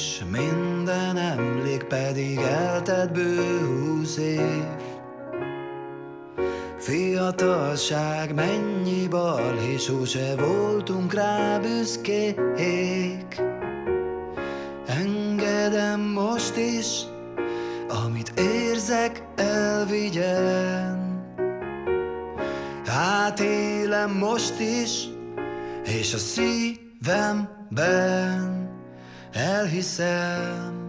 is, minden emlék pedig eltett bő húsz év. Fiatalság mennyi balhé, sose voltunk rá büszkék. Engedem most is, amit érzek, elvigyen. Hát élem most is, és a szívemben. herself.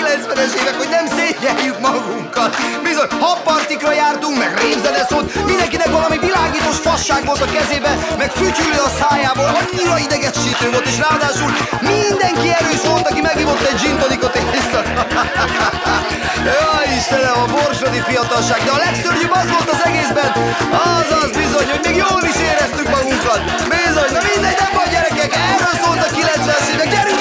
90-es évek, hogy nem szégyeljük magunkat. Bizony, habpartikra jártunk, meg rémzene szólt, mindenkinek valami világítós fasság volt a kezébe, meg fütyülő a szájából, annyira idegesítő volt, és ráadásul mindenki erős volt, aki megivott egy gin tonicot éjszaka. ja, Istenem, a borsodi fiatalság, de a legszörnyűbb az volt az egészben, az az bizony, hogy még jól is éreztük magunkat. Bizony, na mindegy, nem baj gyerekek, erről szólt a 90-es évek, gyerünk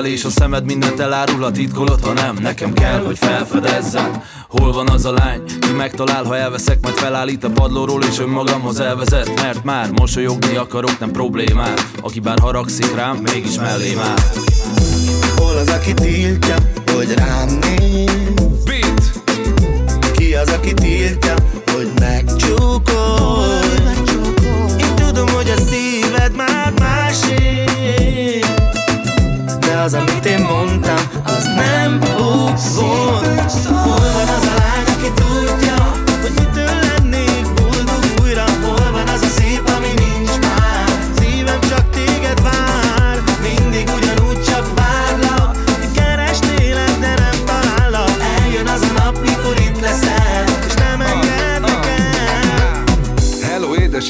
az ölelés A szemed mindent elárul, a titkolod, ha nem. Nekem kell, hogy felfedezzem Hol van az a lány, ki megtalál, ha elveszek Majd felállít a padlóról és önmagamhoz elvezet. Mert már mosolyogni akarok, nem problémát. Aki bár haragszik rám, mégis mellém áll. Hol az, aki tiltja, hogy rám néz?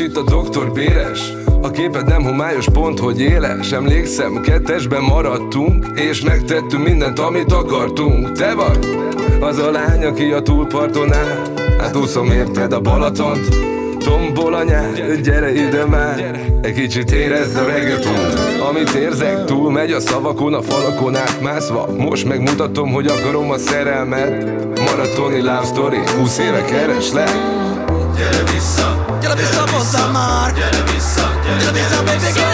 Itt a doktor Béres. A képed nem homályos pont, hogy éles. Emlékszem, kettesben maradtunk És megtettünk mindent, amit akartunk. Te vagy az a lány, aki a túlparton áll. Hát úszom érted a Balatont Tombol a nyár, gyere ide már. Egy kicsit érezd a reggaeton Amit érzek, túl megy a szavakon, a falakon átmászva Most megmutatom, hogy akarom a szerelmet. Maratoni love story, 20 éve kereslek. Gyere vissza, Gyere vissza hozzám már gyere vissza, gyere, Gyere vissza, baby, gyere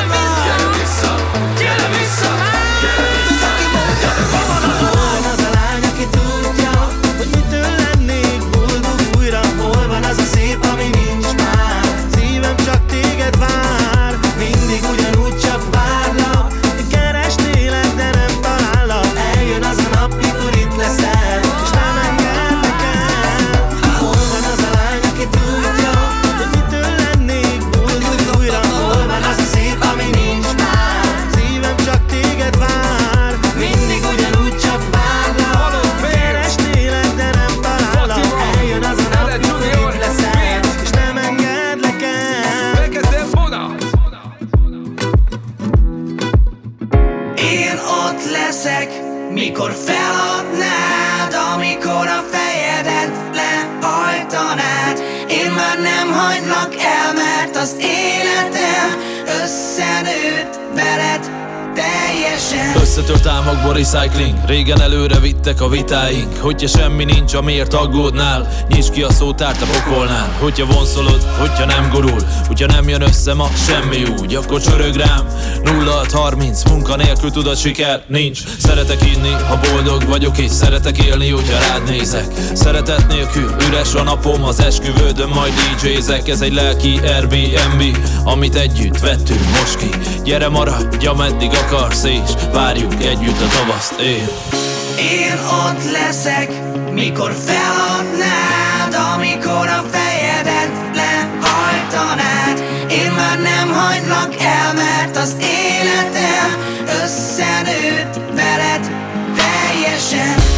Összetört álmokból recycling. Régen előre vittek a vitáink. Hogyha semmi nincs, amiért aggódnál Nyisd ki a szótárt a pokolnál. Hogyha vonszolod, hogyha nem gurul. Hogyha nem jön össze ma semmi úgy. Akkor csörög rám. 0630 Munkanélkül tudod siker nincs. Szeretek inni, ha boldog vagyok És szeretek élni, hogyha rád nézek. Szeretet nélkül üres a napom Az esküvődön majd DJ-zek Ez egy lelki Airbnb Amit együtt vettünk most ki. Gyere maradj, ameddig akarsz És várjuk együtt a tavaszt én. Én ott leszek, mikor feladnád Amikor a fejedet lehajtanád Én már nem hagylak el, mert az életem Összenőtt veled teljesen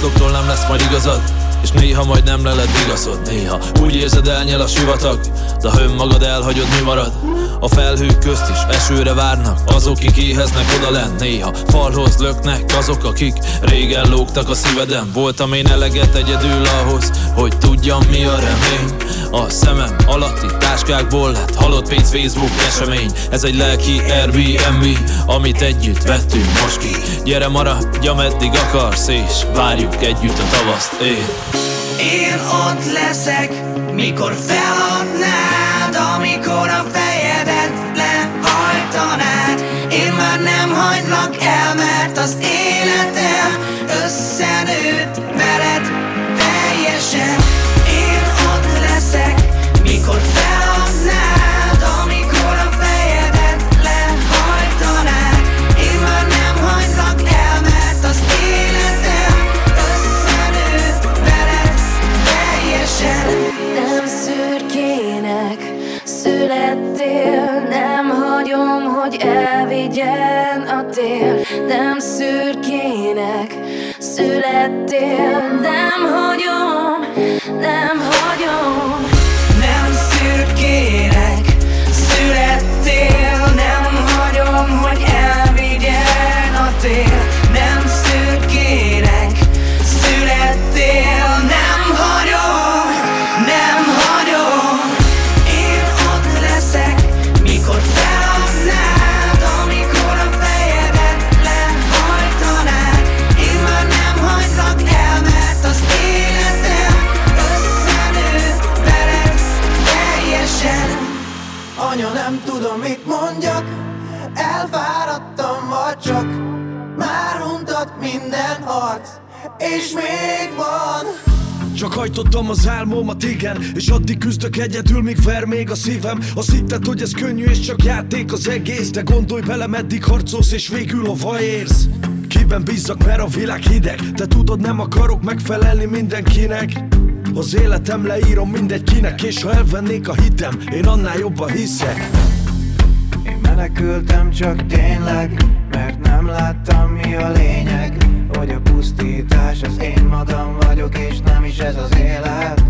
Kapszloktól nem lesz majd igazad és néha majd nem leled igazod Néha. Úgy érzed elnyel a sivatag De ha önmagad elhagyod mi marad? A felhők közt is esőre várnak Azok, kik éheznek oda lent. Néha falhoz löknek azok, akik Régen lógtak a szíveden. Voltam én eleget egyedül ahhoz Hogy tudjam mi a remény. A szemem alatti táskákból lett halott pénz Facebook esemény. Ez egy lelki Airbnb, amit együtt vettünk most ki. Gyere maradj, ameddig akarsz és várjuk együtt a tavaszt. Én Én ott leszek, mikor feladnád Amikor a fejedet lehajtanád. Én már nem hagylak el, mert az életem összenőtt veled teljesen. Én ott leszek, mikor feladnád születtél Nem hagyom, hogy elvigyen a tél. Nem szürkének születtél Nem hagyom, nem hagyom. Nem szürkének születtél Nem hagyom, hogy elvigyen a tél minden harc És még van. Csak hajtottam az álmomat, igen És addig küzdök egyedül, míg ver még a szívem. Azt hitted, hogy ez könnyű és csak játék az egész De gondolj bele, meddig harcolsz és végül hova érsz. Kiben bízzak, mert a világ hideg. Te tudod, nem akarok megfelelni mindenkinek. Az életem leírom mindegykinek És ha elvennék a hitem, én annál jobban hiszek. Én menekültem csak tényleg Mert nem láttam mi a lényeg Hogy a pusztítás az én magam vagyok És nem is ez az élet.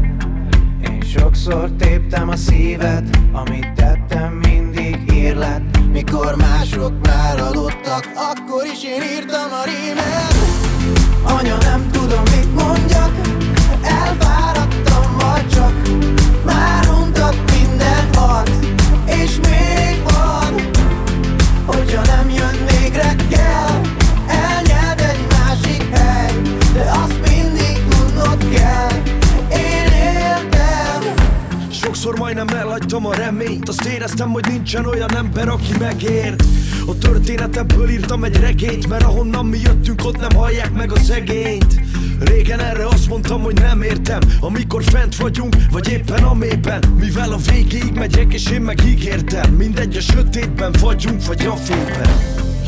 Én sokszor téptem a szívet Amit tettem mindig ír lett Mikor mások már aludtak Akkor is én írtam a rímet. Anya nem tudom mit mondjak Elfáradtam vagy csak. Már untat minden harc És még elhagytam a reményt Azt éreztem, hogy nincsen olyan ember, aki megért. A történetemből írtam egy regényt Mert ahonnan mi jöttünk, ott nem hallják meg a szegényt. Régen erre azt mondtam, hogy nem értem Amikor fent vagyunk, vagy éppen a mélyben Mivel a végéig megyek, és én meg ígértem Mindegy, a sötétben vagyunk, vagy a fényben.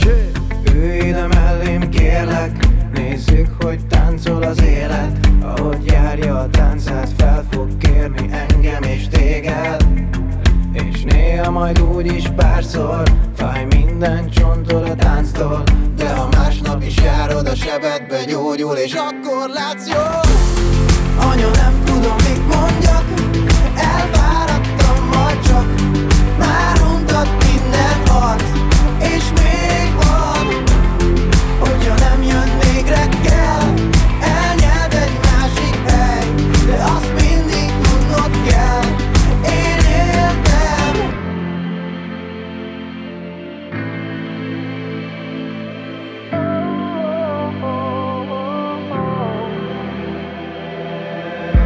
Yeah. Ülj ide mellém kérlek Nézzük, hogy táncol az élet. Ahogy járja a táncát Fel fog kérni engem és téged És néha majd úgy is párszor Fáj minden csontod a tánctól De ha másnap is járod a sebedbe gyógyul És akkor látsz jól. Anya nem tudom mit mondjak Elfáradtam vagy csak. Már untat minden harc És még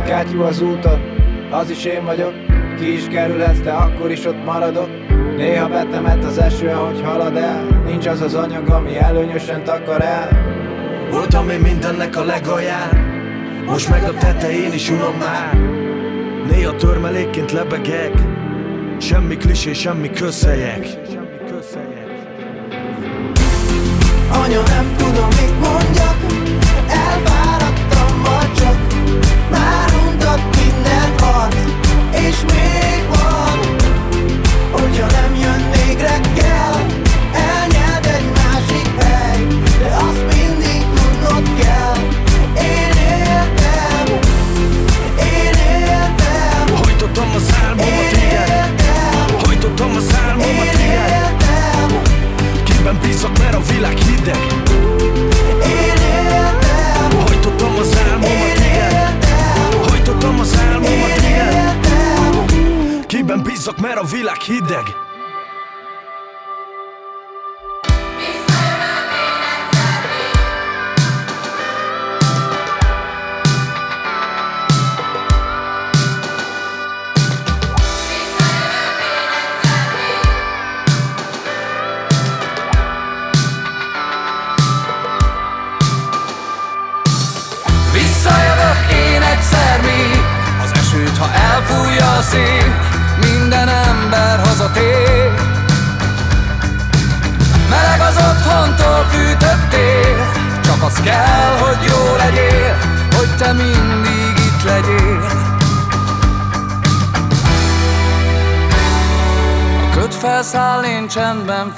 Kátyú az úton, az is én vagyok. Ki is kerülhetsz, de akkor is ott maradok. Néha betemet az eső, ahogy halad el. Nincs az az anyag, ami előnyösen takar el. Voltam én mindennek a legalján Most meg a tetején is unom már. Néha törmelékként lebegek. Semmi klisé, semmi közhelyek. Anya, nem tudom, mit mondjak. Elfáradtam, vagy csak. Már untat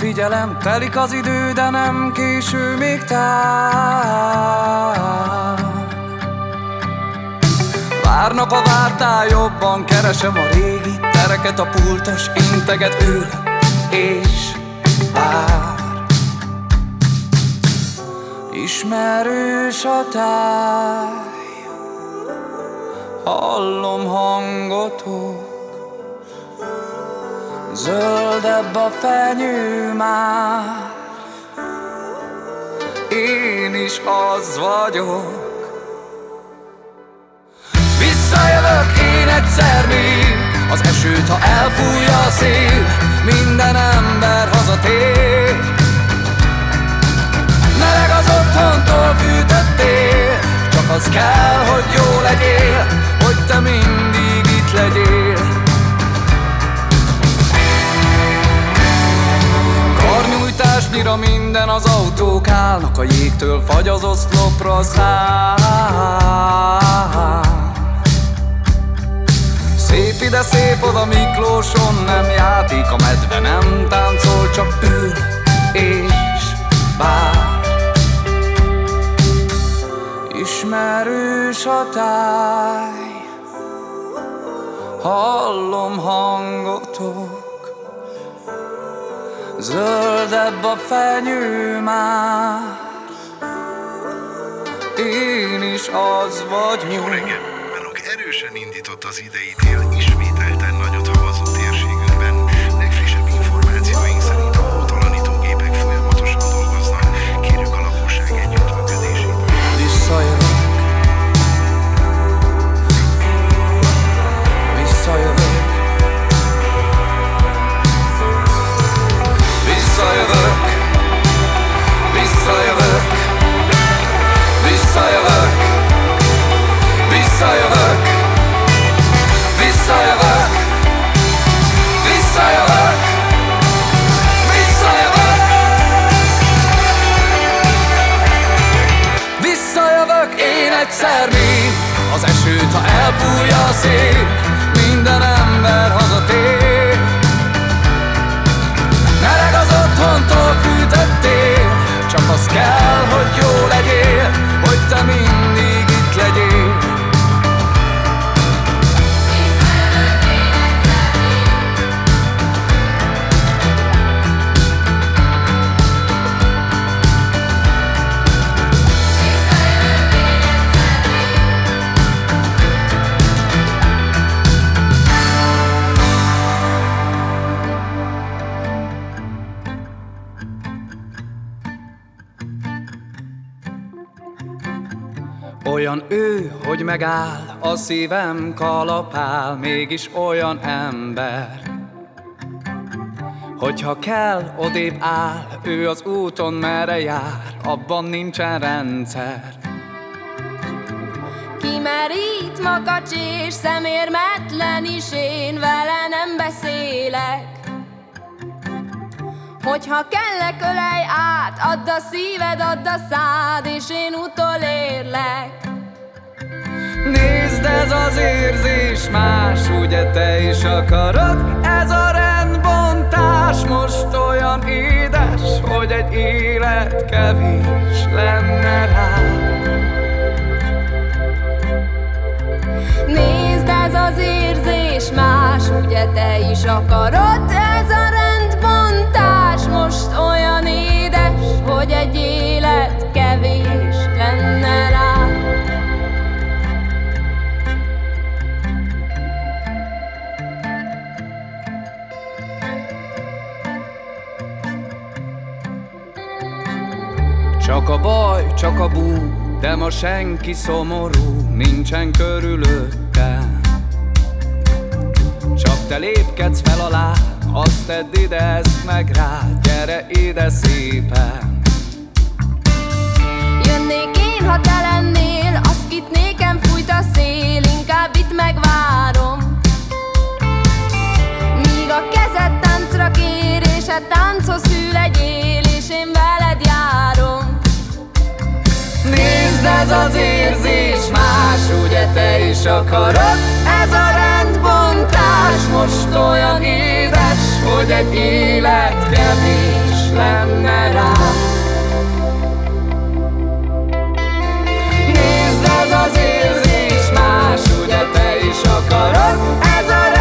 figyelem Telik az idő, de nem késő még tár. Várnak a vártál, jobban keresem a régi tereket A pultos integet ül és vár. Ismerős a táj Hallom hangotok Zöldebb a fenyő már. Én is az vagyok. Visszajövök én egyszer még. Az esőt, ha elfújja a szél Minden ember hazatér. Meleg az otthontól fűtöttél Csak az kell, hogy jó legyél Hogy te mindig itt legyél Karnyújtásnyira minden az autók állnak A jégtől fagy az oszlopra száll Szép ide, szép oda Miklóson Nem játék, a medve nem táncol Csak ül és vár. Ismerős a táj Hallom hangotok Zöldebb a fenyő már Én is az vagyok Jó reggel! Velok erősen indított az idei tél, ismételten fúj a szél. Megáll, a szívem kalapál, mégis olyan ember. Hogyha kell, odébb áll, ő az úton merre jár, abban nincsen rendszer. Kimerít makacs és szemérmetlen is én vele nem beszélek Hogyha kellek ölej át, add a szíved, add a szád, és én utolérlek Nézd, ez az érzés más, ugye te is akarod? Ez a rendbontás most olyan édes, hogy egy élet kevés lenne rá. Nézd, ez az érzés más, ugye te is akarod Ez a rendbontás most olyan édes, hogy egy élet kevés Csak a baj, csak a bú, de ma senki szomorú, nincsen körülötte. Csak te lépkedsz fel alá, azt tedd ide, ezt meg rá, gyere ide szépen. Jönnék én, ha te lennél, azt itt nékem fújt a szél, inkább itt megvárom. Míg a kezed táncra kér, és a tánc Érezd ez az érzés, más ugye te is akarod. Ez a rendbontás most olyan édes Hogy egy élet kevés lenne rá Nézd ez az érzés, más ugye te is akarod. Ez a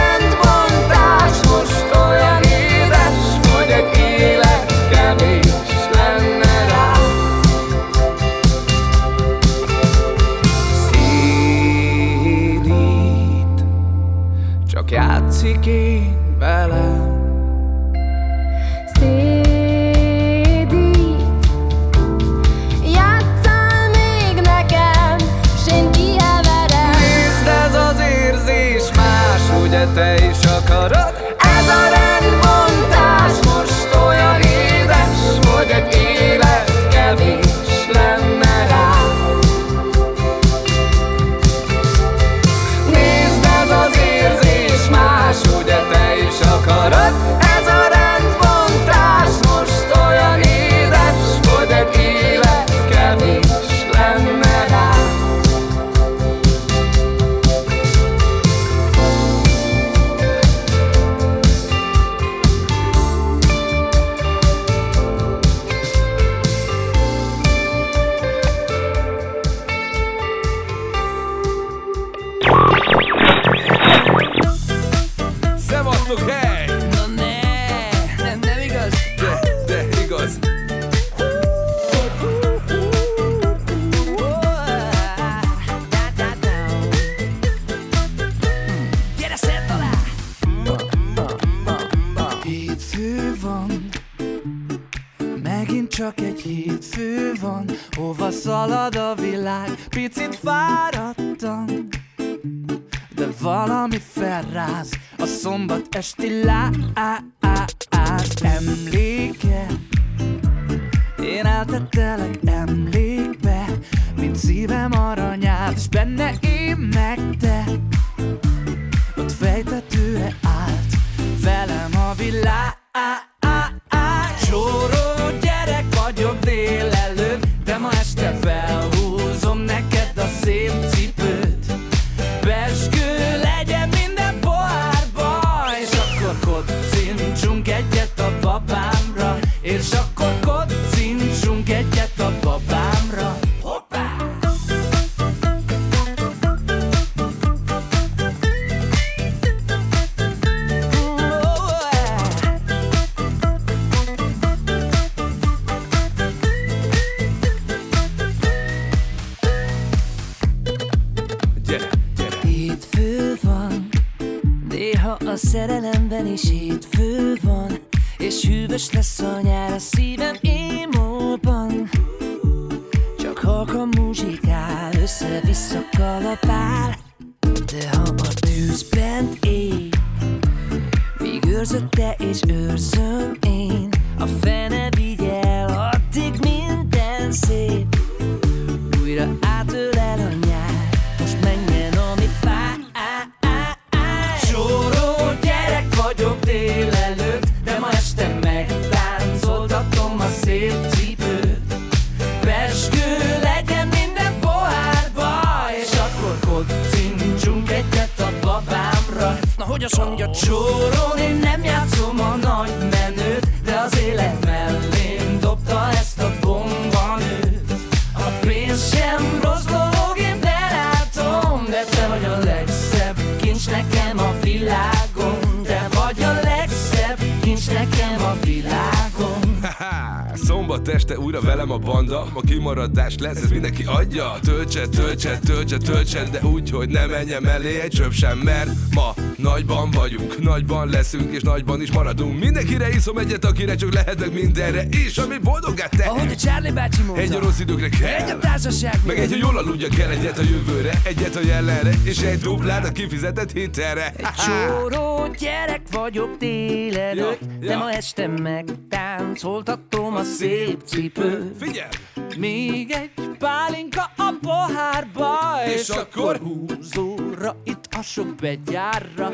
töltse De úgy, hogy ne menjem elé egy csöp sem Mert ma nagyban vagyunk Nagyban leszünk és nagyban is maradunk. Mindenkire iszom egyet, akire csak lehet meg mindenre És ami boldoggá tehet Ahogy a Charlie bácsi mondta. Egy a rossz időkre kell. Egy a társaság Meg egy, hogy jól aludja kell Egyet a jövőre, egyet a jelenre És egy duplát a kifizetett hitelre. Csóró gyerek vagyok délelőtt Ja, De ma este megtáncoltatom a szép cipőt. Figyelj! Még egy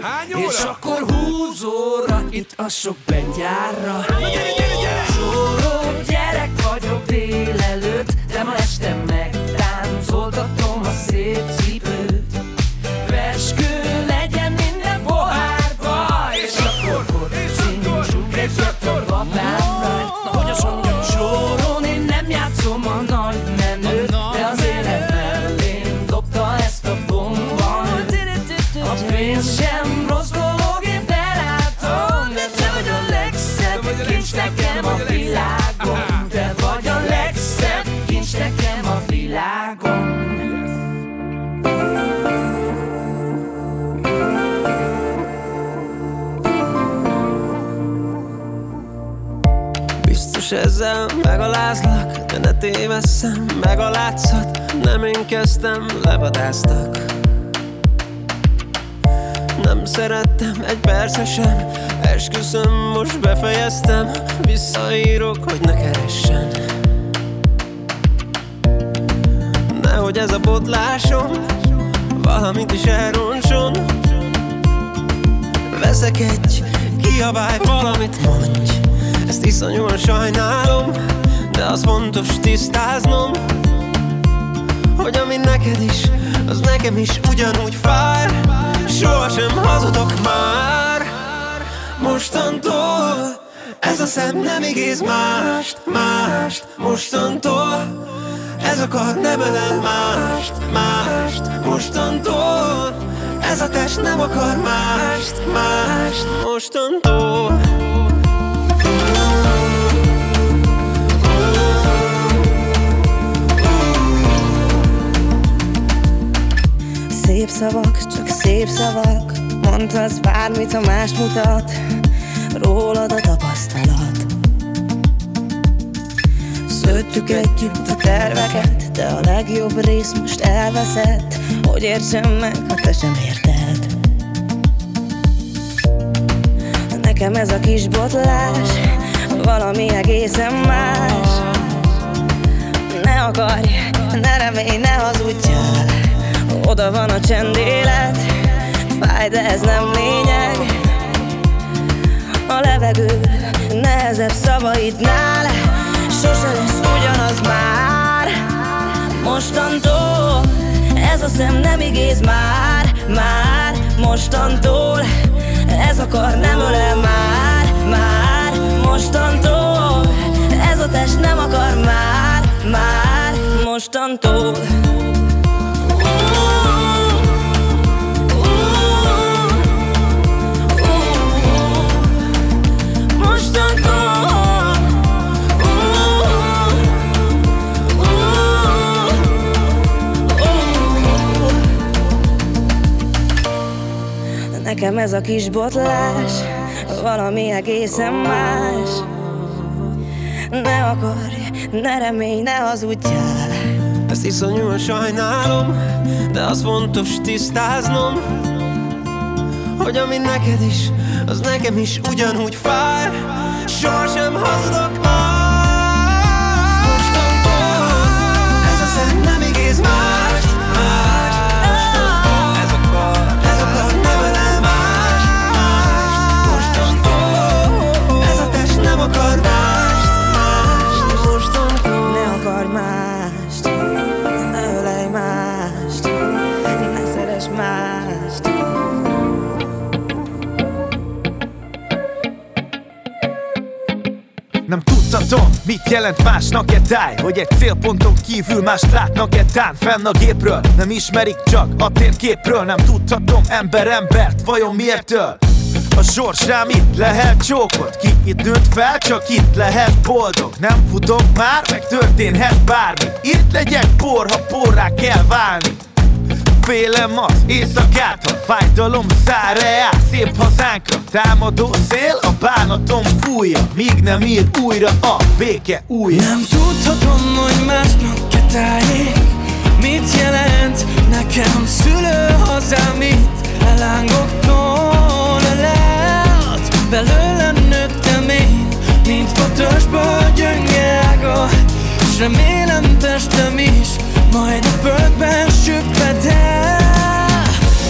Hány óra? És akkor húzóra itt a sok begyárra Csóró ezzel megalázlak, de ne tévesszem, meg a látszat Nem én kezdtem, levadáztak Nem szerettem egy perce sem Esküszöm, most befejeztem Visszaírok, hogy ne keressen. Nehogy ez a botlásom Valamit is elroncson. Veszek egy, kiabálj valamit mondj Ezt iszonyúan sajnálom De az fontos tisztáznom Hogy ami neked is, az nekem is ugyanúgy fáj Sohasem hazudok már. Mostantól Ez a szem nem igéz mást, mást. Mostantól ez a kar nem ölel mást, mást. Mostantól ez a test nem akar mást, mást. Mostantól Szép szavak, csak szép szavak. Mondhatsz bármit, ha más mutat. Rólad a tapasztalat. Szőttük együtt a terveket De a legjobb rész most elveszett. Hogy értsem meg, ha te sem érted. Nekem ez a kis botlás Valami egészen más. Ne akarj, ne remélj, ne hazudjál Oda van a csendélet Fáj, de ez nem lényeg. A levegő nehezebb szavaidnál. Sose lesz ugyanaz már. Mostantól ez a szem nem igéz már. Már mostantól ez a kar nem ölel már. Már mostantól ez a test nem akar már. Már mostantól Nekem ez a kis botlás Valami egészen más. Ne akarj, ne remélj, ne hazudjál. Ezt iszonyúan sajnálom De az fontos tisztáznom Hogy ami neked is, az nekem is ugyanúgy fáj Sohasem hazudok már. Mostantól Ez a szem nem igéz más akarj mást ölej mást Ne szeres mást. Nem tudtatom, mit jelent másnak-e táj Hogy egy célponton kívül mást látnak-e tán. Fenn a gépről, nem ismerik csak a térképről. Nem tudhatom ember embert, vajon miértől A sors rám itt lehet csókot Ki itt nőtt fel, csak itt lehet boldog. Nem futok már, meg történhet bármi. Itt legyek por, ha porrá kell válni. Félem az éjszakát, ha fájdalom száll reál Szép hazánkra támadó szél, a bánatom fújja. Míg nem ír újra a béke újja Nem tudhatom, hogy másnak ketáljék Mit jelent nekem szülő hazám itt Elángoktól Belőlem nőttem én Mint fotósból gyönge ága. S remélem testem is Majd a földben süpped el.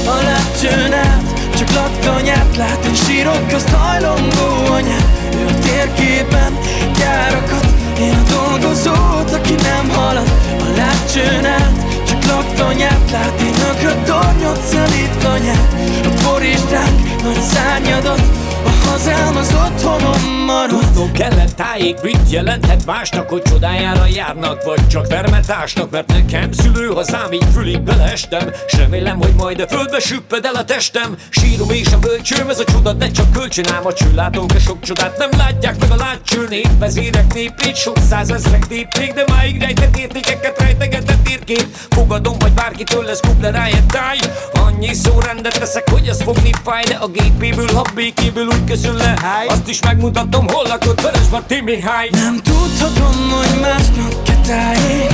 A lépcsőn át Csak latkanyát lát Én sírok közt hajlongó anyát. Ő a térképen gyárakat Én a dolgozót, aki nem halad. A lépcsőn át Csak laktanyát lát Én ökröt tornyot szelít anyát A boristák nagy szárnyadat A hazám az otthonom marad. Tudnom kellett tájék, mit jelenthet másnak Hogy csodájára járnak, vagy csak vermetásnak Mert nekem szülő hazám, így fülig beleestem S remélem, hogy majd a földbe süpped el a testem. Sírom és a bölcsőm, ez a csoda, de csak kölcsön ám a csőlátók A sok csodát nem látják meg a látcső nép Vezérek népét, sok százezrek népték De máig rejtett értékeket rejtegetett érkét Fogadom, vagy bárkitől lesz kupler táj. Annyi szó rendet teszek, hogy ez fogni fáj De a gépéből, ha békéből úgy köszön le. Azt is megmutatom, hol lakott Vörösmarty Mihály. Nem tudhatom, hogy másnak ketáljék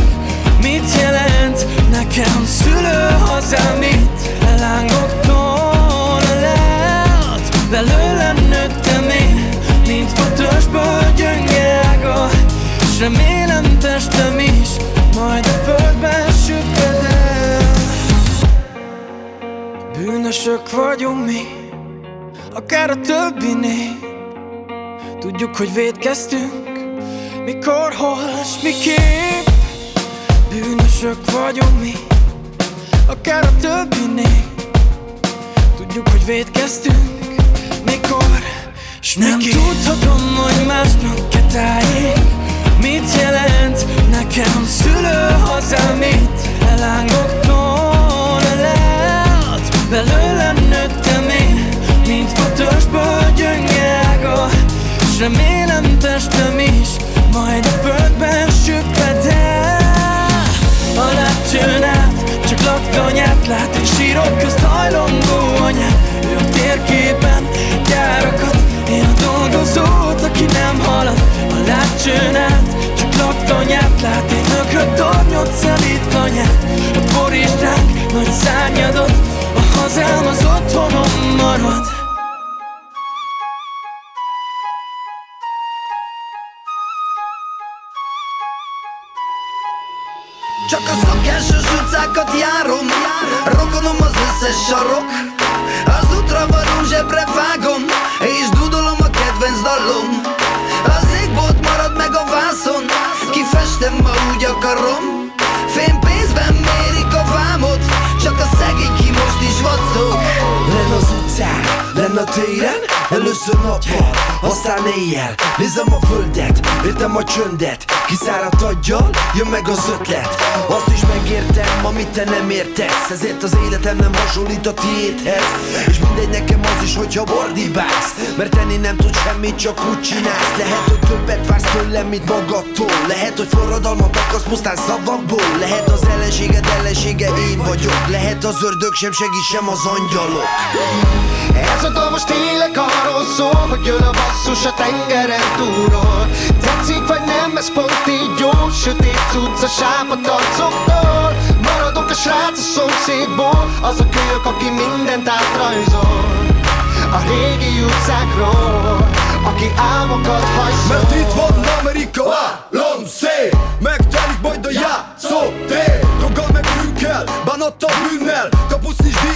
Mit jelent. Nekem szülő hazám itt Elángoktól lehet Belőlem nőttem én Mint fotósból gyönge ága S remélem testem is Majd a földben Bűnösök vagyunk mi Akár a többinél Tudjuk, hogy védkeztünk Mikor, hol, s miképp Bűnösök vagyunk mi Akár a többinél Tudjuk, hogy védkeztünk Mikor, s Nem miképp. tudhatom, hogy másnak ketáljék. Mit jelent nekem szülő hazám itt lehet Belőlem nőttem én Mint fotósból gyönge ága S remélem testem is Majd a földben süpped el. A lépcsőn át Csak latkanyát lát Egy sírok közt hajlongó anyát. Ő a térképen gyárakat Én a dolgozót, aki nem halad. A lépcsőn át Csak laktanyát lát Én ökröt tornyot szelít anyát. A boristák nagy szárnyadot A hazám az otthonom marad. Csak a szokásos utcákat járom Rokonom az összes sarok. Az útra varó zsebre vágom És dudolom a kedvenc dallom Az égbolt marad meg a vászon Kifestem, ma úgy akarom ki most is vacog Len az utcán, len a téren. Először nappal, aztán éjjel. Nézem a földet, értem a csöndet. Kiszáradt aggyal, jön meg az ötlet. Azt is megértem, amit te nem értesz. Ezért az életem nem hasonlít a tiédhez. És mindegy nekem az is, hogyha bordibálsz. Mert tenni nem tud semmit, csak úgy csinálsz. Lehet, hogy többet vársz tőlem, mint magadtól. Lehet, hogy forradalmat akarsz pusztán szavakból. Lehet az ellenséged ellensége én vagyok. Lehet az ördög sem segít, sem az angyalok. Ez a dal most tényleg arról szól Hogy jön a basszus a tengeren túlról. Tetszik vagy nem, ez pont így jó Sötét cucc a sápat arcoktól. Maradok a srác a szomszédból Az a kölyök, aki mindent átrajzol. A régi utcákról Aki álmokat hagyszol Mert itt van Amerika, állam szép Megtelik majd a játszótér. Droggal meg fűkkel, bánattal bűnnel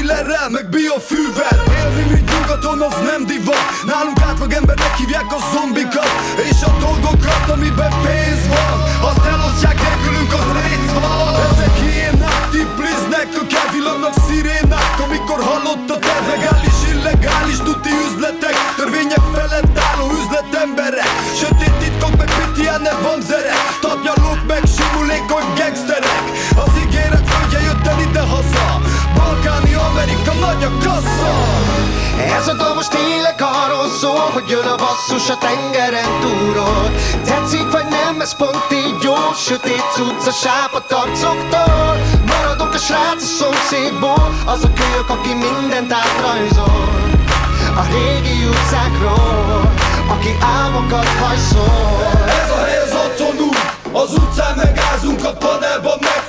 Dílerrel, meg biofűvel Élni mint nyugaton az nem divat. Nálunk átlag embernek hívják a zombikat. És a dolgokat, amiben pénz van Azt elosztják nélkülünk, az van. Ezek hiénák, tipliznek, a kelvillannak szirénák Amikor halottat legális, illegális, tuti üzletek. Törvények felett álló üzletemberek. Sötét titkok, meg pitiáner bamzerek Tapnyalók, meg simulékony gangsterek Amerika nagy a kassa Ez a dal most tényleg szól, hogy jön a basszus a tengeren túlról. Tetszik vagy nem, ez pont így jó Sötét cucc a sápat arcoktól Maradok a srác a szomszédból Az a kölyök, aki mindent átrajzol. A régi utcákról Aki álmokat hajszol. Ez a hely az otthonunk Az utcán megázunk, a panelban megfagyunk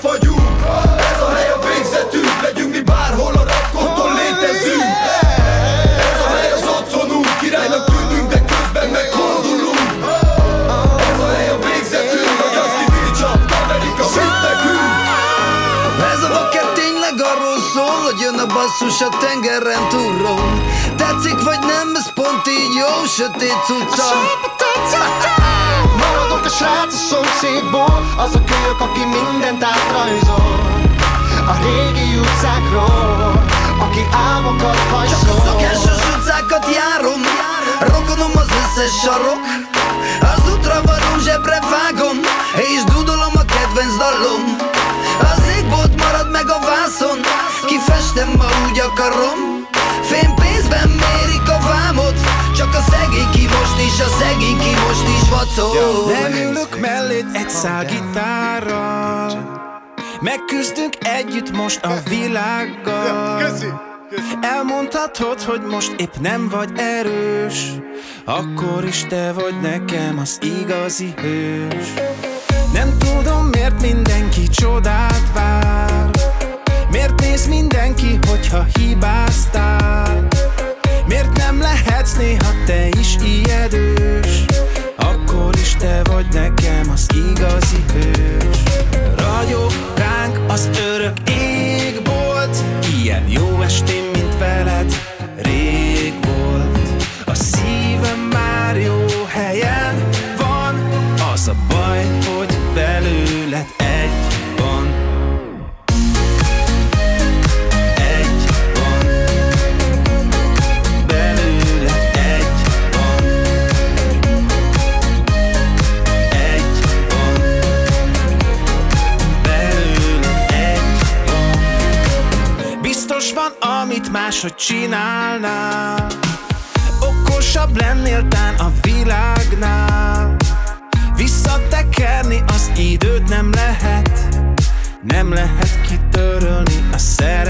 basszus a tengeren túlról Tetszik vagy nem, ez pont így jó, sötét cucca. Maradok a srác a szomszédból Az a kölyök, aki mindent átrajzol. A régi utcákról Aki álmokat Csak a hajszol szokásos utcákat járom Rokonom az összes sarok. Az útra varom, zsebre vágom És dudolom a kedvenc dallom Az égbolt marad meg a vászon. Kifestem, ma úgy akarom. Fém pénzben mérik a vámot. Csak a szegény ki most is, a szegény ki most is vacol. Nem ülök melléd egy szál gitárral. Megküzdünk együtt most a világgal. Elmondhatod, hogy most épp nem vagy erős. Akkor is te vagy nekem az igazi hős. Nem tudom miért mindenki csodát vár? Miért néz mindenki, hogyha hibáztál? Miért nem lehetsz néha te is ijedős? Akkor is te vagy nekem az igazi hős. Ragyog ránk az örök égbolt Ilyen jó estén, mint veled. Rég volt A szívem már jó máshogy csinálnál. Okosabb lennél tán a világnál. Visszatekerni az időt nem lehet. Nem lehet kitörölni a szeretetet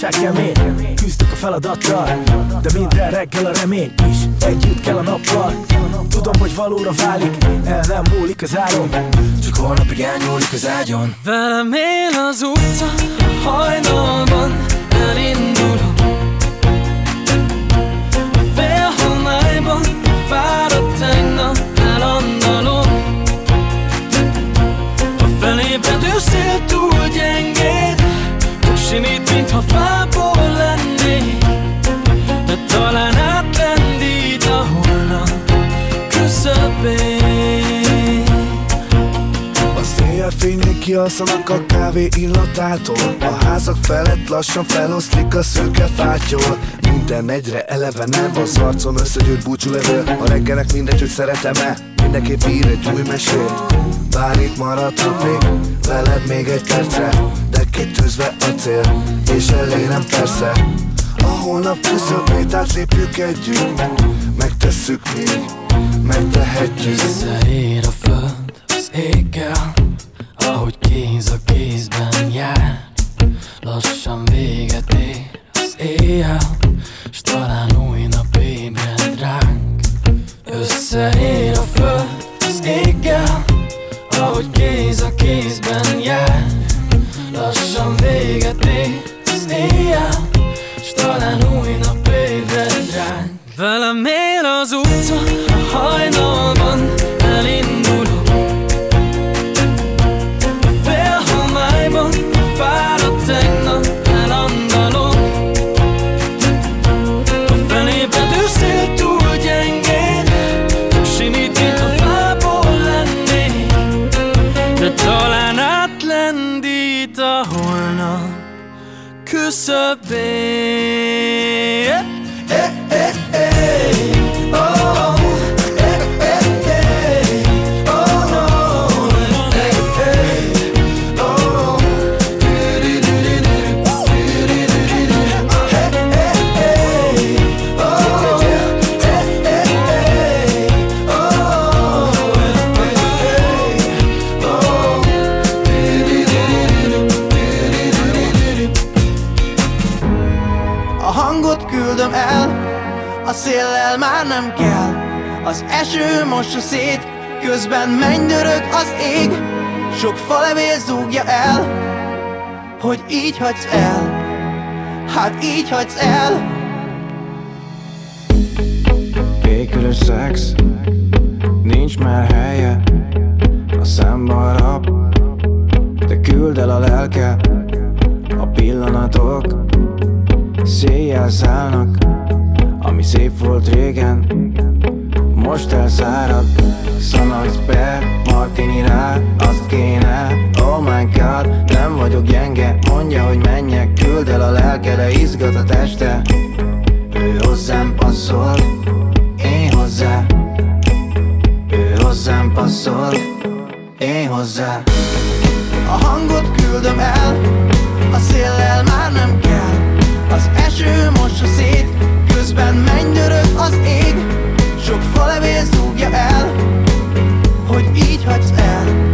valóság kemény, küzdök a feladattal De minden reggel a remény is. Együtt kell a nappal. Tudom, hogy valóra válik, el nem múlik az áron Csak holnapig elnyúlik az ágyon. Velem él az utca, hajnalban elindulok Fél homályban, fáradt tegnap elandalok. A felébredő szél túl gyengéd Simít, kialszanak a kávé illatától. A házak felett lassan feloszlik a szürke fátyol. Minden egyre elevenebb az arcon összegyűrt búcsúlevél. A reggelek mindegy, hogy szeretem-e. Mindenképp ír egy új mesét. Bár itt maradhat még veled még egy percre. De kitűzve a cél És elérem persze. A holnap küszöbét átlépjük együtt. Megtesszük még Megtehetjük. Összeér a föld az éggel Ahogy kéz a kézben jár. Lassan véget ér az éjjel S talán új nap ébred ránk. Összeér a föld az éggel Ahogy kéz a kézben jár. Lassan véget ér az éjjel S talán új nap ébred ránk. Velem él az utca, a hajnalban elindulok disappear. Az eső mossa szét, közben mennydörög az ég. Sok falevél zúgja el, hogy így hagysz el. Hát így hagysz el. Békülő szex, nincs már helye A számban rab, de küld el a lelke A pillanatok széjjel szállnak Ami szép volt régen, most elszárad Szanagsz be, martini rá, azt kéne Oh my god, nem vagyok gyenge Mondja, hogy menjek, küld el a lelke De izgat a teste. Ő hozzám passzol, én hozzá. Ő hozzám passzol, én hozzá. A hangot küldöm el, a széllel már nem kell. Az eső mossa szét, közben mennydörög az ég Sok falevél zúgja el, hogy így hagysz el.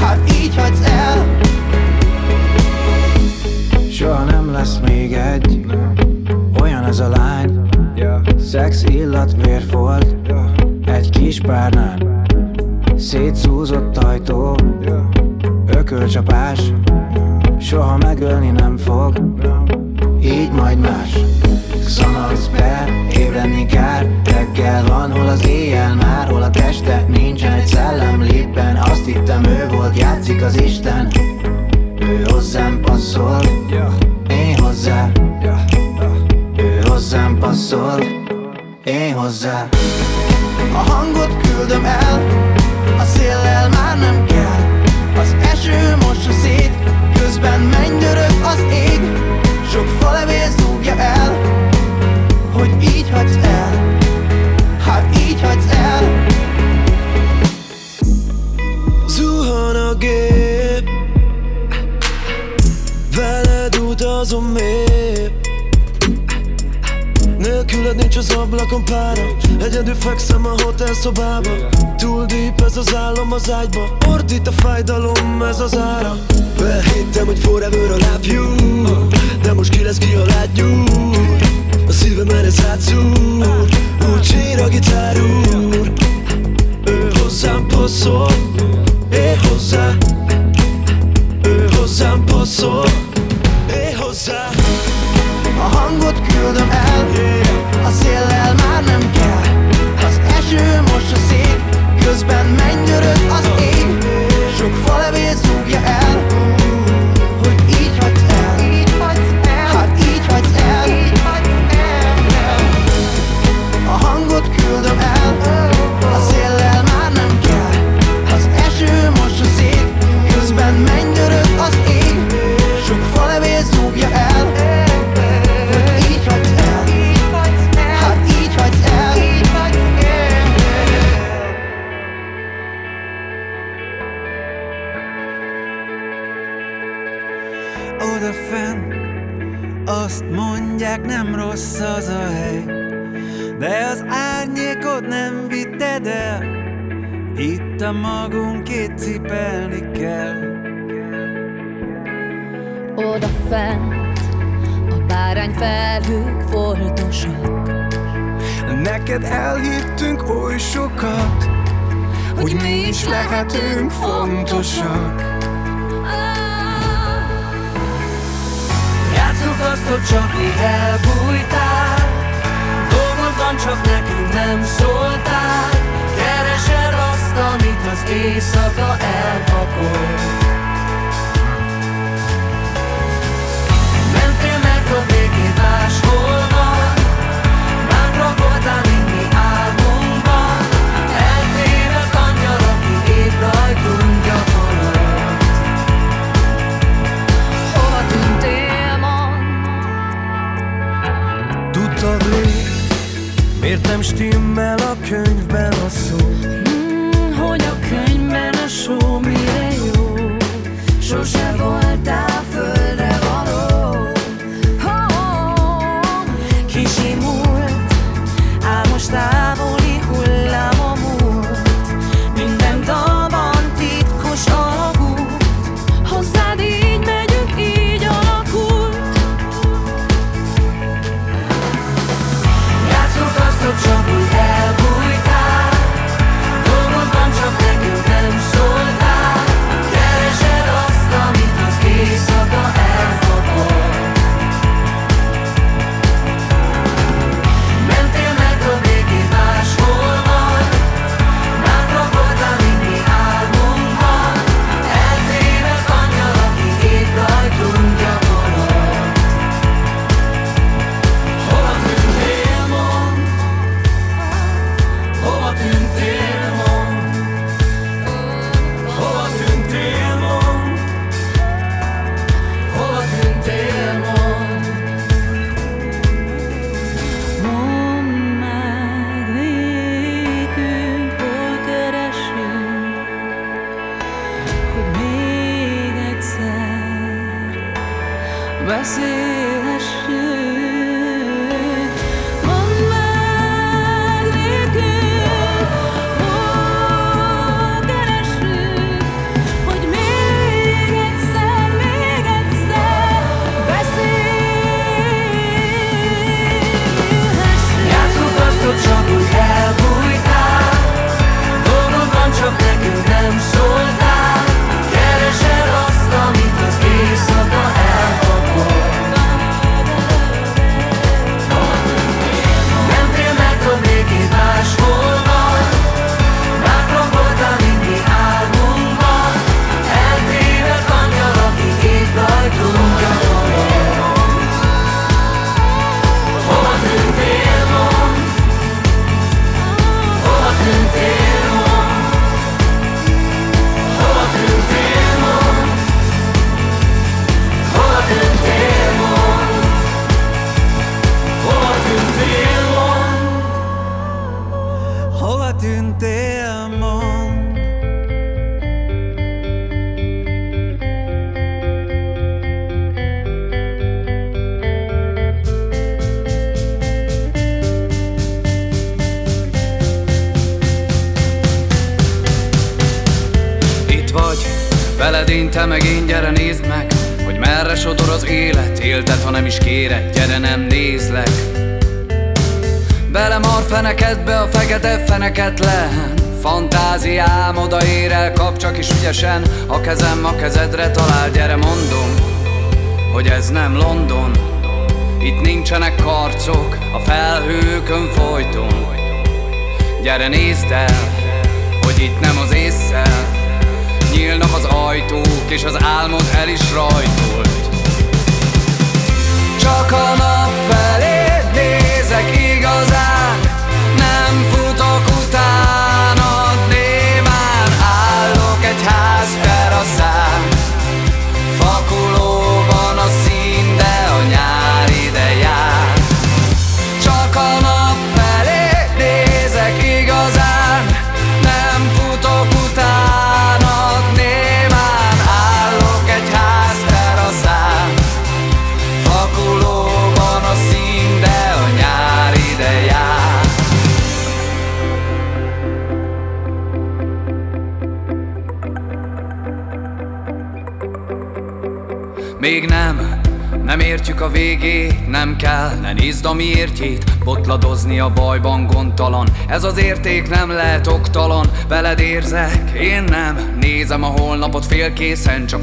Hát így hagysz el. Soha nem lesz még egy. Olyan ez a lány. Szex illat vérfolt. Egy kis párnán. Szétszúzott ajtó. Ökölcsapás Soha megölni nem fog Így majd más Szanalsz be, ébredni kár. Reggel van, hol az éjjel már Hol a teste, nincsen egy szellem lippen Azt hittem ő volt, játszik az Isten. Ő hozzám passzol. Én hozzá. Ő hozzám passzol. Én hozzá. A hangot küldöm el, a széllel már nem kell. Az eső mossa szét, közben mennydörög az ég. Sok falevél zúgja el, hogy így hagysz el. Hát így hagysz el. Zuhan a gép. Veled utazom épp. Nélküled nincs az ablakon pára. Egyedül fekszem a hotel szobába. Túl deep ez az álom az ágyba. Ordít a fájdalom, ez az ára. Elhittem, hogy forever a love you. De most ki lesz ki a lágyú szívemen ez átszúr Úgy sír a gitár úr. Ő hozzám passzol. Én hozzá. Ő hozzám passzol. Én hozzá. A hangot küldöm el A széllel már nem kell. Az eső most a szék Közben mennyröröd az ég. Sok falevész zúgja el Persze magunkét cipelni kell. Oda fent a bárány felhők voltosak Neked elhittünk oly sokat Hogy mi is lehetünk fontosak. Játsszuk azt, hogy csak mi elbújtál. Dolgod van, csak nekünk nem szóltál azt, amit az éjszaka elpakolt meg a végén máshol van mi álmunkban Eltérek angyal, aki épp rajtunk Hova tűntél, mond? Tudtad miért nem stimmel a könyvben a szó?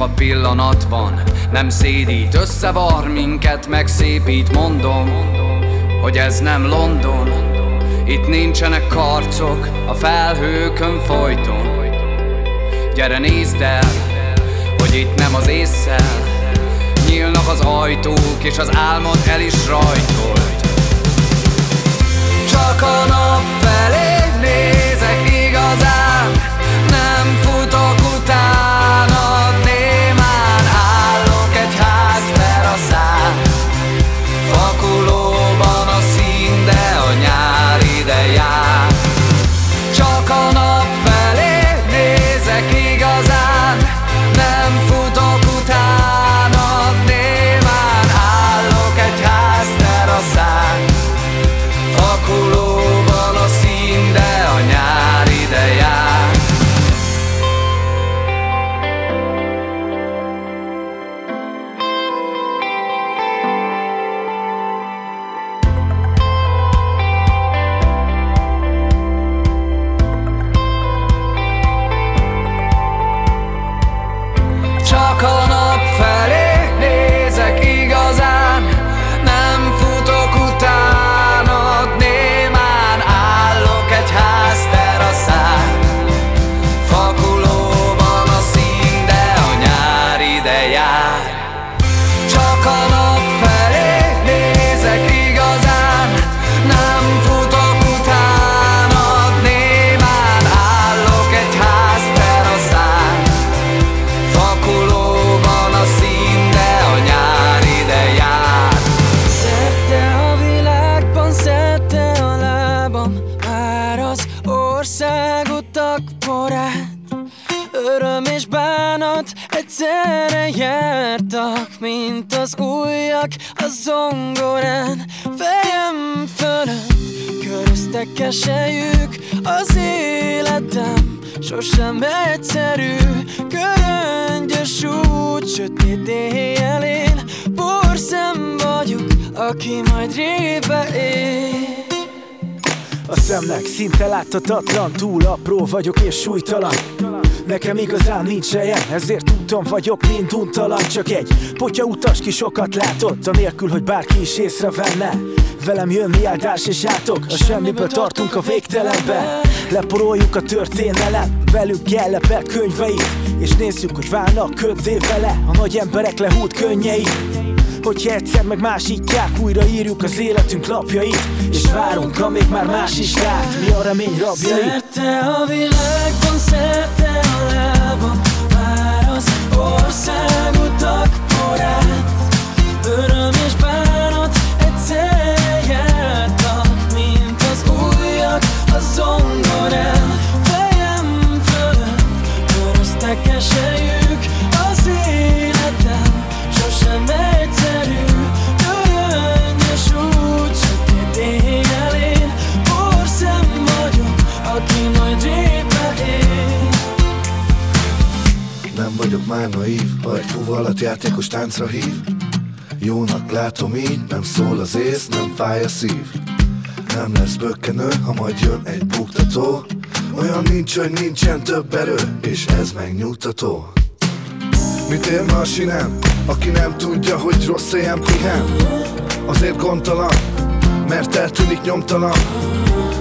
csupa pillanat van. Nem szédít, összevar minket, megszépít Mondom, hogy ez nem London. Itt nincsenek karcok, a felhőkön folyton. Gyere nézd el, hogy itt nem az észszel Nyílnak az ajtók, és az álmod el is rajtolt. Csak a nap Szinte láthatatlan, túl apró vagyok és súlytalan. Nekem igazán nincs helye, ezért úton vagyok, mint untalan. Csak egy potya utas ki sokat látott, anélkül, hogy bárki is észrevenne. Velem jönni áldás és játok, a semmiből tartunk a végtelenbe. Leporoljuk a történelem, velük jellepelt könyveit És nézzük, hogy válnak köddé vele, a nagy emberek lehúlt könnyeit hogy egyszer meg másítják Újraírjuk az életünk lapjait És várunk, amíg már más is lát Mi a remény rabjai. Szerte a világban, szerte a lábam Vár az ország utak porát. Öröm és bánat egyszer jártak Mint az újak a zongorán Fejem föl, Köröztek esély már naív Ha egy fuvalat játékos táncra hív. Jónak látom így, nem szól az ész, nem fáj a szív. Nem lesz bökkenő, ha majd jön egy buktató. Olyan nincs, hogy nincsen több erő, és ez megnyugtató. Mit ér ma a sinem, aki nem tudja, hogy rossz helyen pihen? Azért gondtalan, mert eltűnik nyomtalan.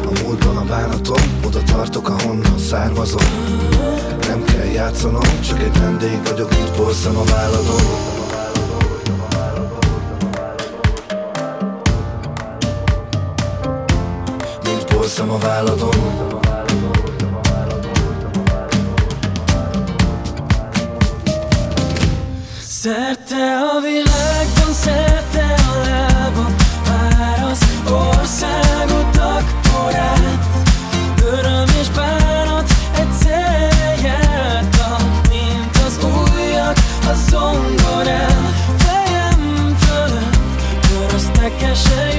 A múltban a bánatom, oda tartok, ahonnan származom játszanom, csak egy vendég vagyok, mint borszem a váladon Mint borszem a váladon Szerte a világban, köröztek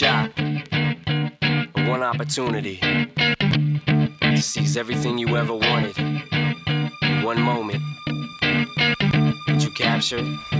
shot, one opportunity to seize everything you ever wanted in one moment, would you capture it?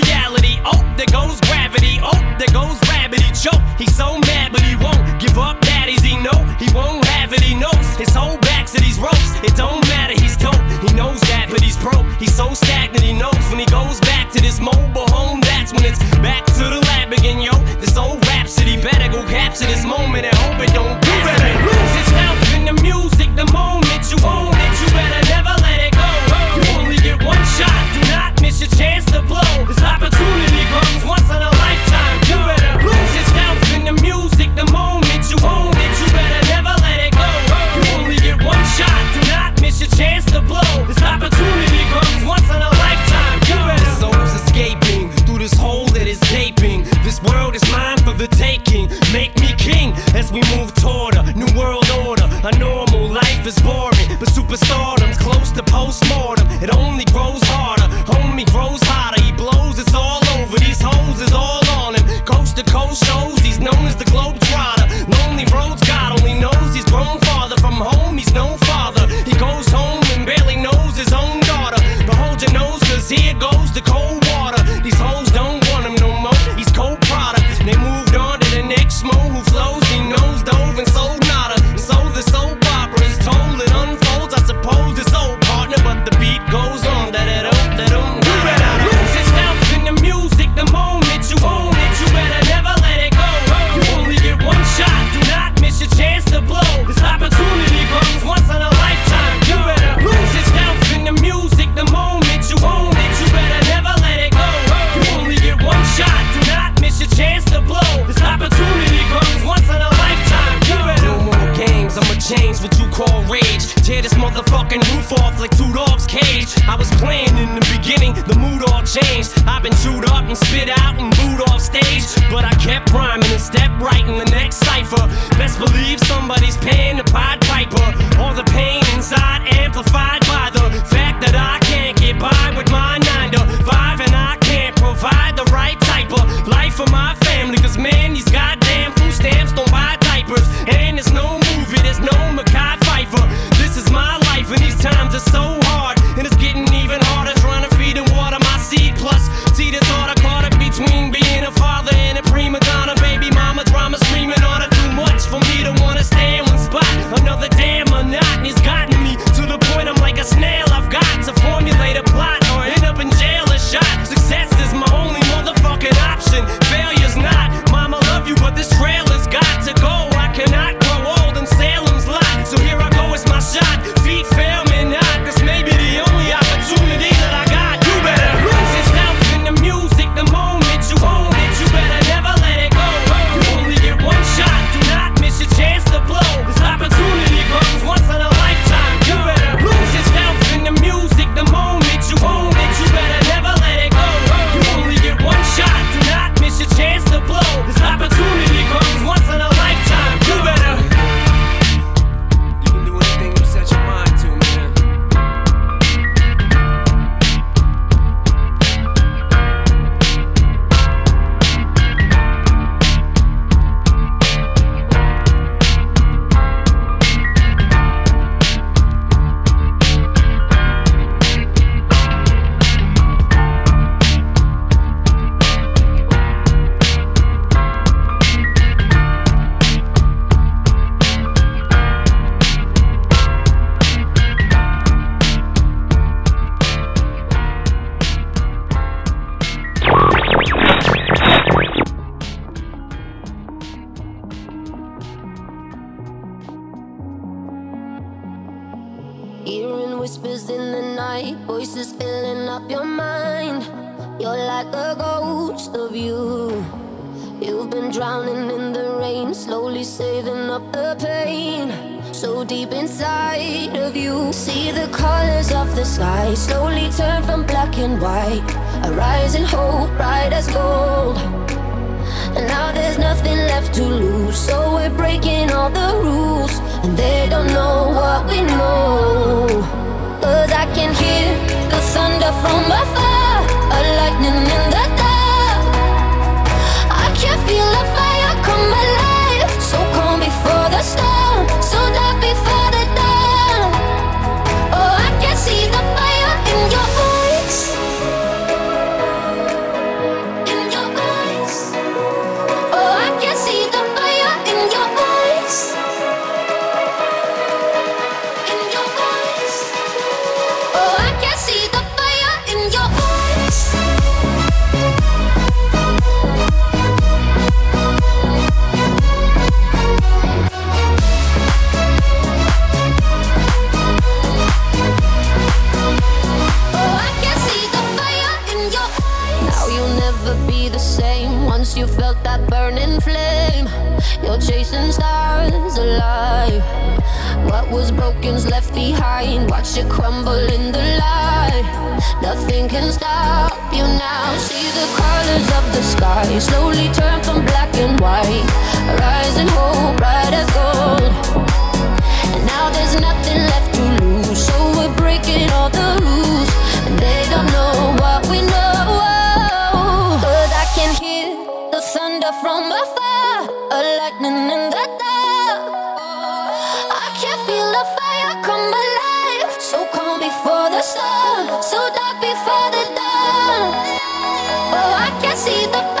Oh, there goes gravity. Oh, there goes rabbit. He choke. He's so mad, but he won't give up. Daddies, he know he won't have it. He knows his whole back to these ropes. It don't matter. He's dope. He knows that, but he's broke. He's so stagnant. He knows when he goes back to this mobile home. That's when it's back to the lab again, yo. This old rhapsody better go capture this moment and hope it don't. You better lose yourself in the music the moment you own gaping. This world is mine for the taking. Make me king as we move toward a new world order. A normal life is boring, but superstardom's close to postmortem. It only What you call rage. Tear this motherfucking roof off like two dogs' cage. I was playing in the beginning, the mood all changed. I've been chewed up and spit out and booed off stage. But I kept rhyming and stepped right in the next cipher. Best believe somebody's paying the Pied Piper. All the pain inside amplified by the fact that I can't get by with my 9 to 5 and I can't provide the right type of life for my family. Cause man, these goddamn times are so hard. those broken's left behind. Watch it crumble in the light. Nothing can stop you now. See the colors of the sky slowly turn from black and white. Rising hope, bright as gold. And now there's nothing left to lose, so we're breaking all the rules. And they don't know what we know. see the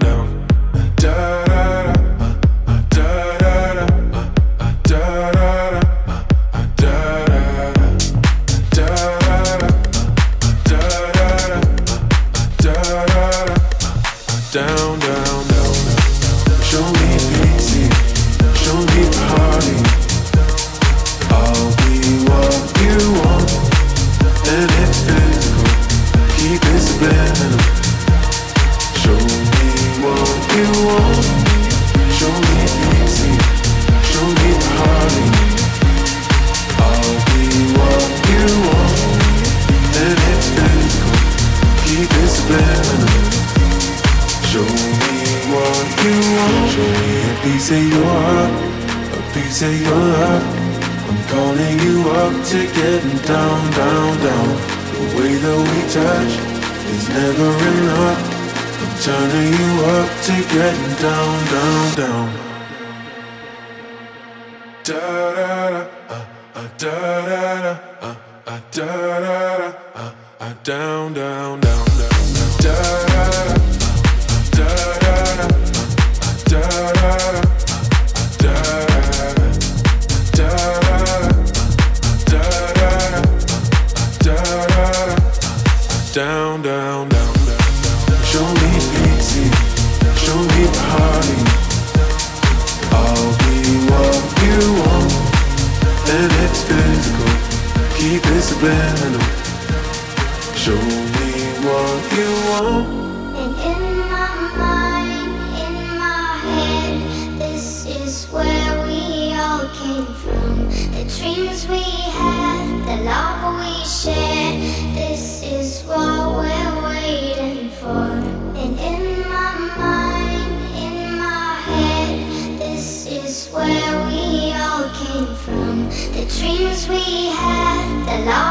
dreams we had, the love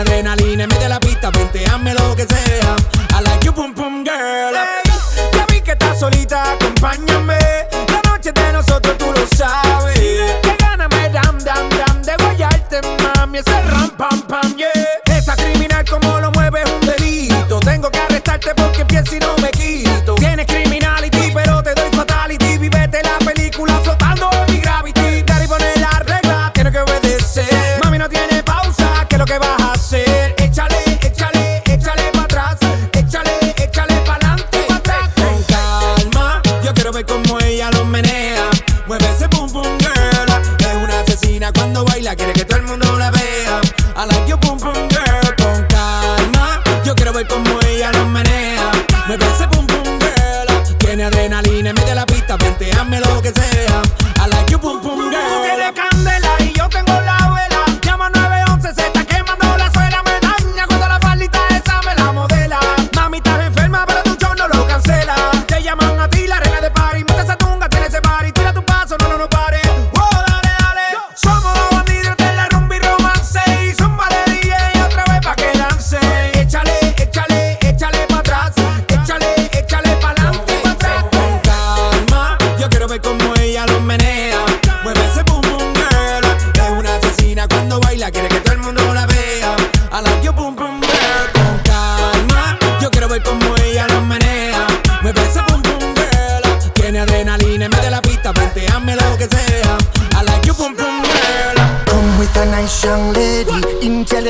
adrenalina, mete la pista, lo que sea.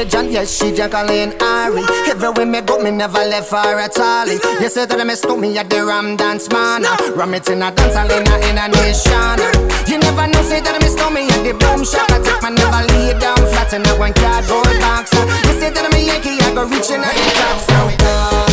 religion, yes, she Jacqueline Ari. Everywhere me go, me never left her at all. You say that me stole me at the Ram Dance Man. Ram it in a dance I in a, in a nation. You never know, say that me stole me at the Boom Shop. I take my never lay down flat in a one cardboard box. You say that me Yankee, I go reaching out the top. So it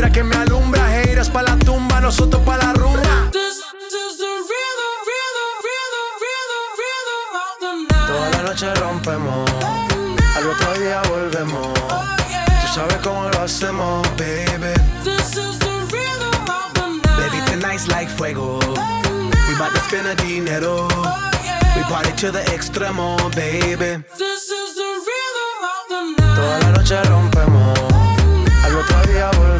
vibra que me alumbra. Haters pa' la tumba, nosotros pa' la rumba. Toda la noche rompemos, al otro día volvemos. Tú sabes cómo lo hacemos, baby. Baby, tonight's like fuego. We bout to spend a dinero. We party to the extremo, baby. Toda la noche rompemos, al otro día volvemos.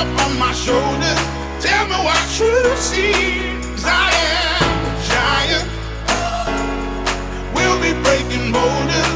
Up on my shoulders. Tell me what you see. 'Cause I am a giant. We'll be breaking boulders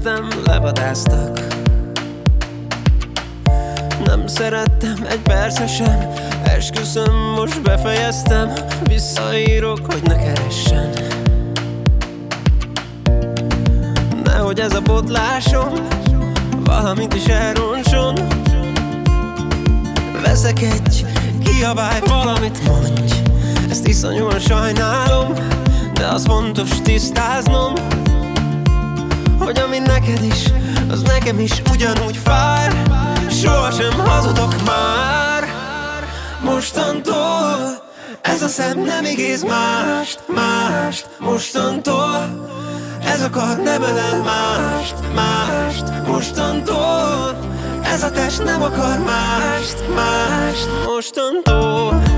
én kezdtem, levadáztak. Nem szerettem egy perce sem Esküszöm, most befejeztem Visszaírok, hogy ne keressen. Nehogy ez a botlásom Valamit is elroncson. Veszek egy, kiabálj valamit mondj. Ezt iszonyúan sajnálom De az fontos tisztáznom Hogy ami neked is, az nekem is ugyanúgy fáj Sohasem hazudok már. Mostantól Ez a szem nem igéz mást, mást. Mostantól Ez a kar nem ölel mást, mást. Mostantól Ez a test nem akar mást, mást. Mostantól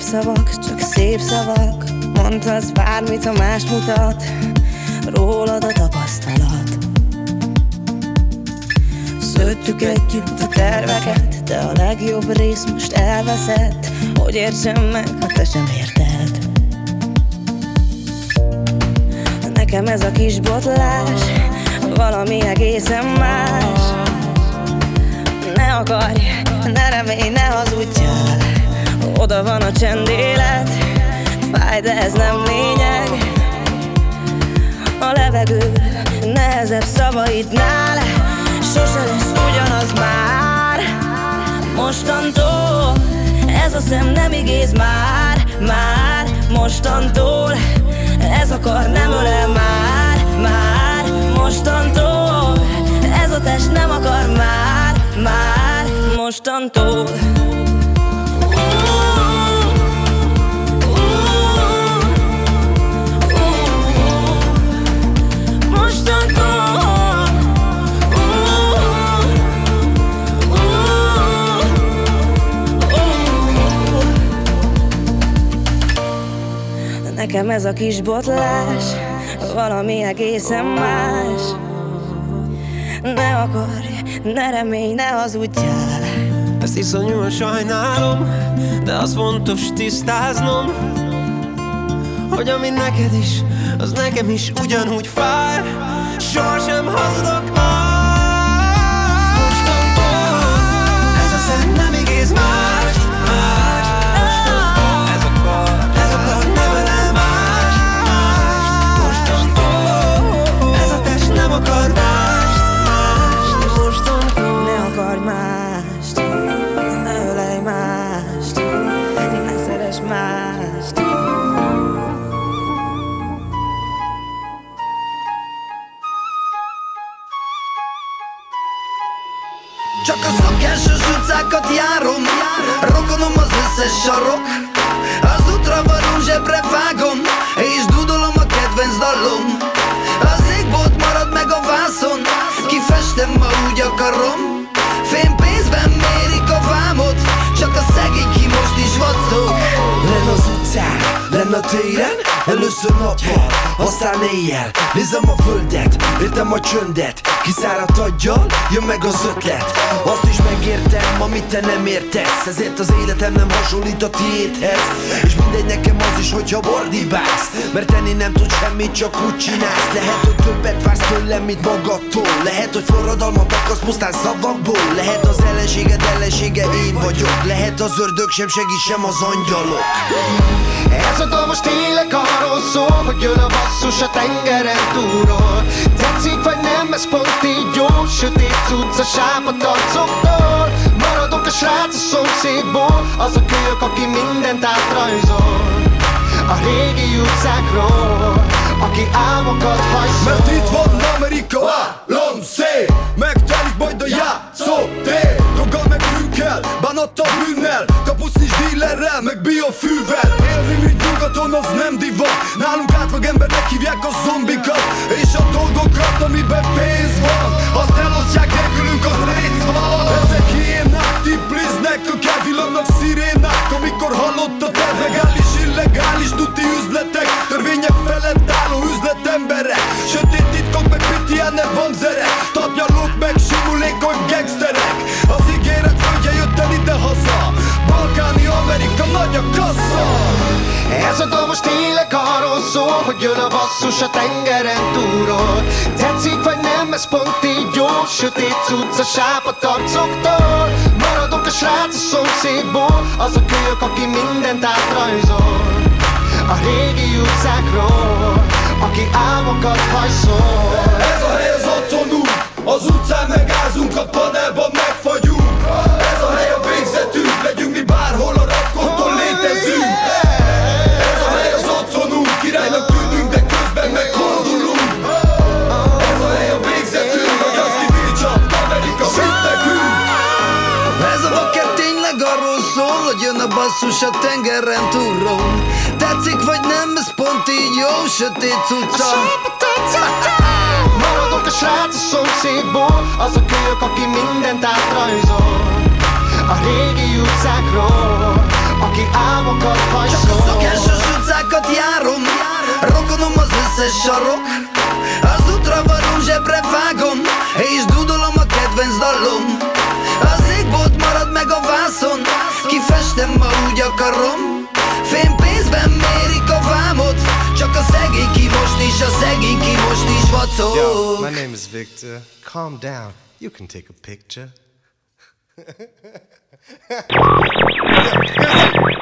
Szép szavak, csak szép szavak. Mondhatsz bármit, ha más mutat. Rólad a tapasztalat. Szőttük együtt a terveket De a legjobb rész most elveszett. Hogy értsem meg, ha te sem érted? Nekem ez a kis botlás Valami egészen más. Ne akarj, ne remélj, ne hazudjál Oda van a csendélet Fáj, de ez nem lényeg. A levegő nehezebb szavaidnál Sose lesz ugyanaz már. Mostantól Ez a szem nem igéz már. Már mostantól Ez a kar nem ölel már. Már mostantól Ez a test nem akar már. Már mostantól Nekem ez a kis botlás Valami egészen más. Ne akarj, ne remélj, ne hazudjál. Ezt iszonyúan sajnálom De az fontos tisztáznom Hogy ami neked is, az nekem is ugyanúgy fáj Sohasem hazudok Mostantól életem nem hasonlít a tiédhez. És mindegy nekem az is, hogyha bordibálsz Mert tenni nem tud semmit, csak úgy csinálsz. Lehet, hogy többet vársz tőlem, mint magadtól. Lehet, hogy forradalmat akarsz pusztán szavakból. Lehet az ellenséged ellensége én vagyok. Lehet az ördög sem segít, sem az angyalok. Ez a dal most tényleg arról szól, hogy jön a basszus a tengeren túlról. Tetszik vagy nem, ez pont így jó Sötét cucc a sápat a srác a szomszédból Az a kölyök, aki mindent átrajzol. A régi utcákról Aki álmokat hajszol Mert itt van Amerika, állam szép Megtelik majd a játszótér Droggal meg fűkkel, bánattal bűnnel. Kapusznis dílerrel, meg biofűvel. Élni, mint nyugaton, az nem divat. Nálunk átlag embernek hívják a zombikat. És a dolgokat, amiben pénz nagy a kassa Ez a dal most tényleg arról szól, hogy jön a basszus a tengeren túlról. Tetszik vagy nem, ez pont így jó Sötét cucc a sápat arcoktól Maradok a srác a szomszédból Az a kölyök, aki mindent átrajzol. A régi utcákról Aki álmokat hajszol. Ez a hely az otthonunk Az utcán megázunk, a panelban basszus a tengeren túlról Tetszik vagy nem, ez pont így jó, sötét cucca. Maradok a srác a szomszédból Az a kölyök, aki mindent átrajzol. A régi utcákról Aki álmokat Csak a hajszol szokásos utcákat járom Rokonom az összes sarok. Az útra való zsebre vágom És dudolom a kedvenc dallom Az égbolt marad meg a vászon Kifestem, ma úgy akarom Fénypénzben mérik a vámot Csak a szegény ki most is, a szegény ki most is vacog Yo, my name is Victor. Calm down. You can take a picture.